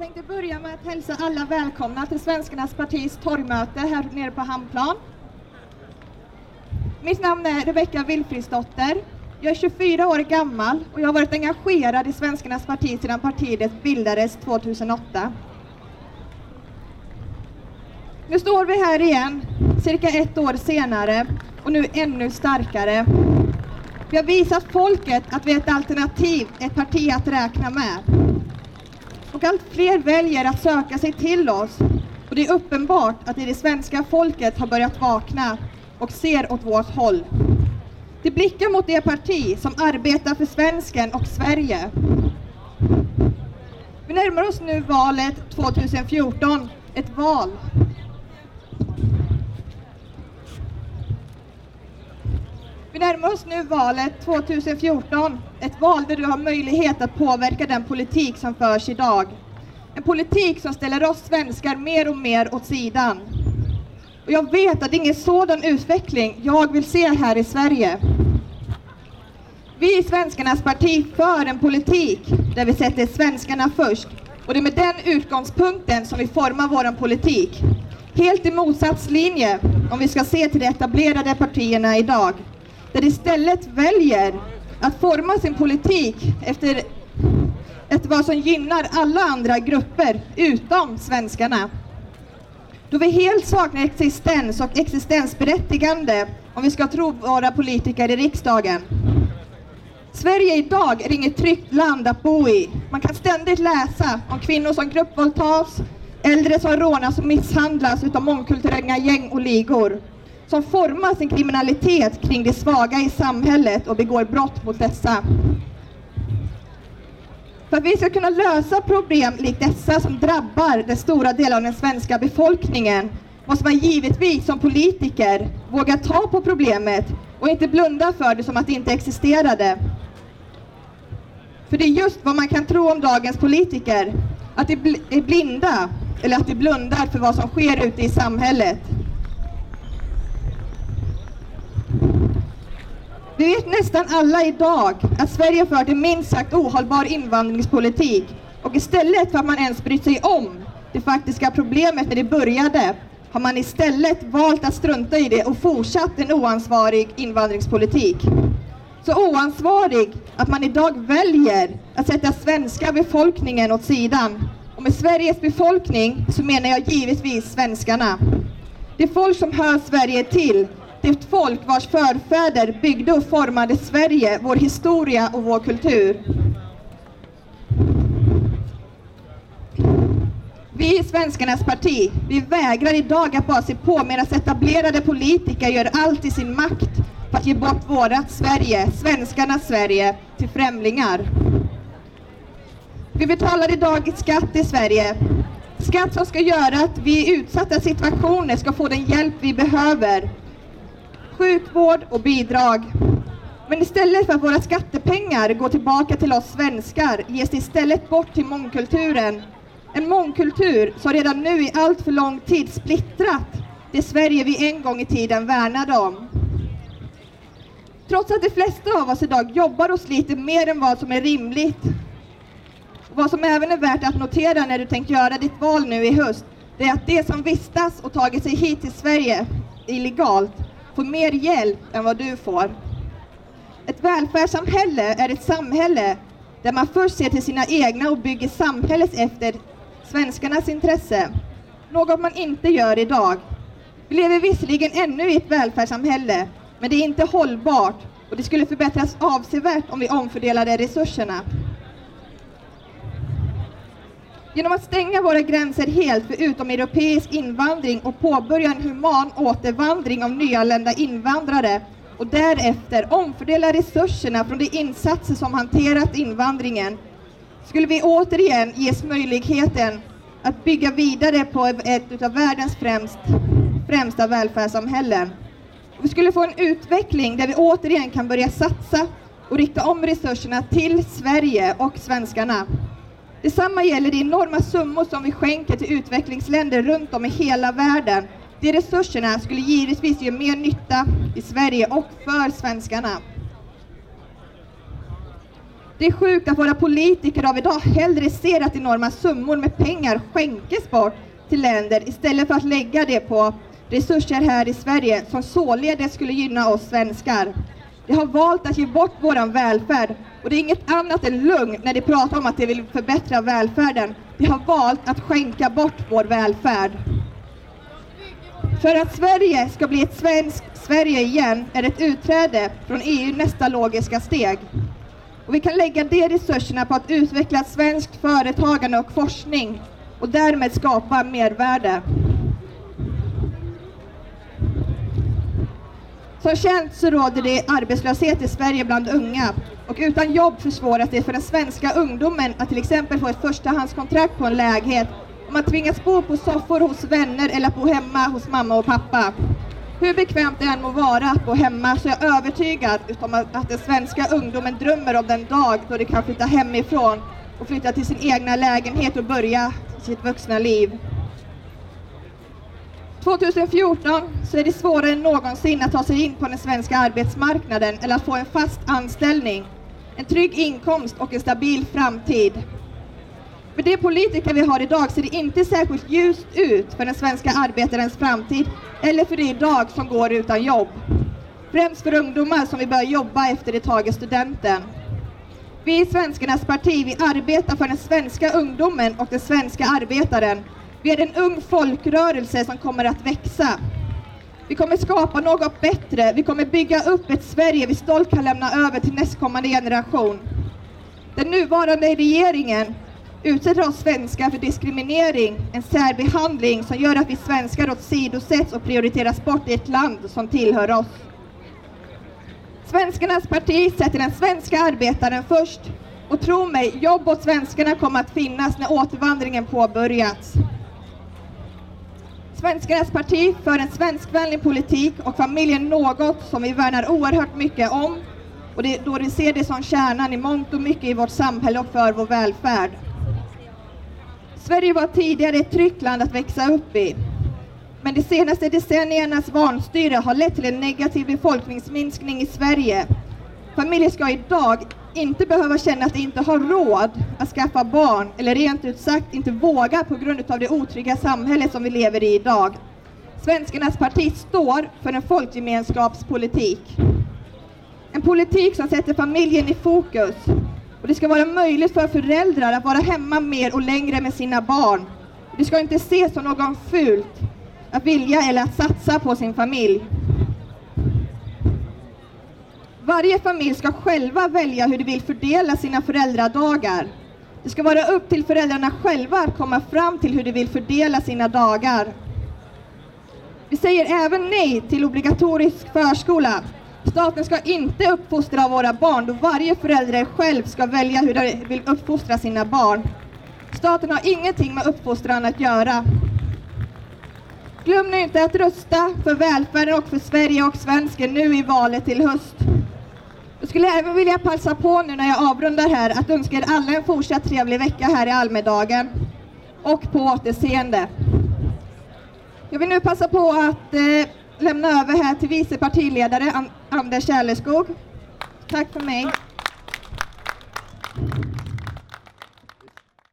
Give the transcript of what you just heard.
Jag tänkte börja med att hälsa alla välkomna till Svenskarnas partis torgmöte här nere på Hamnplan. Mitt namn är Rebecka Wilfridsdotter. Jag är 24 år gammal och jag har varit engagerad i Svenskarnas parti sedan partiet bildades 2008. Nu står vi här igen, cirka ett år senare, och nu ännu starkare. Vi har visat folket att vi är ett alternativ, ett parti att räkna med. Och allt fler väljer att söka sig till oss. Och det är uppenbart att det svenska folket har börjat vakna och ser åt vårt håll. De blickar mot det parti som arbetar för svensken och Sverige. Vi närmar oss nu valet 2014, ett val Vi närmar oss nu valet 2014, ett val där du har möjlighet att påverka den politik som förs idag. En politik som ställer oss svenskar mer och mer åt sidan. Och jag vet att det är ingen sådan utveckling jag vill se här i Sverige. Vi i Svenskarnas parti för en politik där vi sätter svenskarna först och det är med den utgångspunkten som vi formar vår politik. Helt i motsatslinje om vi ska se till de etablerade partierna idag där istället väljer att forma sin politik efter, ett vad som gynnar alla andra grupper utom svenskarna. Då vi helt saknar existens och existensberättigande om vi ska tro våra politiker i riksdagen. Sverige idag är inget tryggt land att bo i. Man kan ständigt läsa om kvinnor som gruppvåldtas, äldre som rånas och misshandlas utav mångkulturella gäng och ligor som formar sin kriminalitet kring de svaga i samhället och begår brott mot dessa. För att vi ska kunna lösa problem likt dessa som drabbar den stora delen av den svenska befolkningen måste man givetvis som politiker våga ta på problemet och inte blunda för det som att det inte existerade. För det är just vad man kan tro om dagens politiker, att de är blinda eller att de blundar för vad som sker ute i samhället. Vi vet nästan alla idag att Sverige fört en minst sagt ohållbar invandringspolitik och istället för att man ens brytt sig om det faktiska problemet när det började har man istället valt att strunta i det och fortsatt en oansvarig invandringspolitik. Så oansvarig att man idag väljer att sätta svenska befolkningen åt sidan. Och med Sveriges befolkning så menar jag givetvis svenskarna. Det folk som hör Sverige till ett folk vars förfäder byggde och formade Sverige, vår historia och vår kultur. Vi i Svenskarnas parti, vi vägrar idag att bara se på medan etablerade politiker gör allt i sin makt för att ge bort vårat Sverige, svenskarnas Sverige, till främlingar. Vi betalar idag skatt i Sverige. Skatt som ska göra att vi i utsatta situationer ska få den hjälp vi behöver sjukvård och bidrag. Men istället för att våra skattepengar går tillbaka till oss svenskar ges det istället bort till mångkulturen. En mångkultur som redan nu i allt för lång tid splittrat det Sverige vi en gång i tiden värnade om. Trots att de flesta av oss idag jobbar och sliter mer än vad som är rimligt. Vad som även är värt att notera när du tänkt göra ditt val nu i höst, det är att de som vistas och tagit sig hit till Sverige illegalt får mer hjälp än vad du får. Ett välfärdssamhälle är ett samhälle där man först ser till sina egna och bygger samhället efter svenskarnas intresse. Något man inte gör idag. Vi lever visserligen ännu i ett välfärdssamhälle, men det är inte hållbart och det skulle förbättras avsevärt om vi omfördelade resurserna. Genom att stänga våra gränser helt för utomeuropeisk invandring och påbörja en human återvandring av nyanlända invandrare och därefter omfördela resurserna från de insatser som hanterat invandringen skulle vi återigen ges möjligheten att bygga vidare på ett av världens främst, främsta välfärdssamhällen. Vi skulle få en utveckling där vi återigen kan börja satsa och rikta om resurserna till Sverige och svenskarna. Detsamma gäller de enorma summor som vi skänker till utvecklingsländer runt om i hela världen. De resurserna skulle givetvis göra mer nytta i Sverige och för svenskarna. Det är sjukt att våra politiker av idag hellre ser att enorma summor med pengar skänkes bort till länder istället för att lägga det på resurser här i Sverige som således skulle gynna oss svenskar. De har valt att ge bort våran välfärd och det är inget annat än lugn när de pratar om att de vill förbättra välfärden. De har valt att skänka bort vår välfärd. För att Sverige ska bli ett svenskt Sverige igen är ett utträde från EU nästa logiska steg. Och vi kan lägga de resurserna på att utveckla svenskt företagande och forskning och därmed skapa mervärde. Som känt så råder det arbetslöshet i Sverige bland unga och utan jobb försvåras det för den svenska ungdomen att till exempel få ett förstahandskontrakt på en lägenhet om man tvingas bo på soffor hos vänner eller bo hemma hos mamma och pappa. Hur bekvämt det än må vara att bo hemma så är jag övertygad om att den svenska ungdomen drömmer om den dag då de kan flytta hemifrån och flytta till sin egna lägenhet och börja sitt vuxna liv. 2014 så är det svårare än någonsin att ta sig in på den svenska arbetsmarknaden eller att få en fast anställning, en trygg inkomst och en stabil framtid. För de politiker vi har idag ser det inte särskilt ljust ut för den svenska arbetarens framtid eller för de idag som går utan jobb. Främst för ungdomar som vill börja jobba efter de tagit studenten. Vi i Svenskarnas parti, vi arbetar för den svenska ungdomen och den svenska arbetaren. Vi är en ung folkrörelse som kommer att växa. Vi kommer skapa något bättre. Vi kommer bygga upp ett Sverige vi stolt kan lämna över till nästkommande generation. Den nuvarande regeringen utsätter oss svenskar för diskriminering, en särbehandling som gör att vi svenskar åsidosätts och prioriteras bort i ett land som tillhör oss. Svenskarnas parti sätter den svenska arbetaren först och tro mig, jobb åt svenskarna kommer att finnas när återvandringen påbörjats. Svenskarnas parti för en svenskvänlig politik och familjen något som vi värnar oerhört mycket om och det, då vi ser det som kärnan i mångt och mycket i vårt samhälle och för vår välfärd. Sverige var tidigare ett tryggt land att växa upp i. Men de senaste decenniernas vanstyre har lett till en negativ befolkningsminskning i Sverige. Familjer ska idag inte behöva känna att de inte har råd att skaffa barn eller rent ut sagt inte vågar på grund av det otrygga samhälle som vi lever i idag. Svenskarnas parti står för en folkgemenskapspolitik. En politik som sätter familjen i fokus och det ska vara möjligt för föräldrar att vara hemma mer och längre med sina barn. Det ska inte ses som något fult att vilja eller att satsa på sin familj. Varje familj ska själva välja hur de vill fördela sina föräldradagar. Det ska vara upp till föräldrarna själva att komma fram till hur de vill fördela sina dagar. Vi säger även nej till obligatorisk förskola Staten ska inte uppfostra våra barn då varje förälder själv ska välja hur de vill uppfostra sina barn. Staten har ingenting med uppfostran att göra. Glöm nu inte att rösta för välfärden och för Sverige och svensken nu i valet till höst. Jag skulle även vilja passa på nu när jag avrundar här att önska er alla en fortsatt trevlig vecka här i Almedalen och på återseende. Jag vill nu passa på att eh, lämna över här till vice partiledare Anders Kärleskog. Tack för mig.